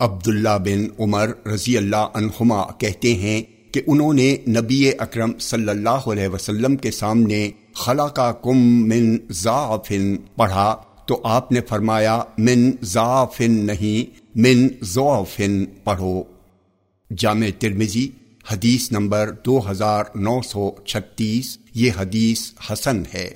عبداللہ بن عمر رضی اللہ عنہما کہتے ہیں کہ انہوں نے نبی اکرم صلی اللہ علیہ وسلم کے سامنے خلا کا کم من ضعفن پڑھا تو آپ نے فرمایا، من ضعفن نہیں، من ضعفن پڑھو۔ جامع ترمزی حدیث نمبر دو ہزار نو سو چھتیس، یہ حدیث حسن ہے۔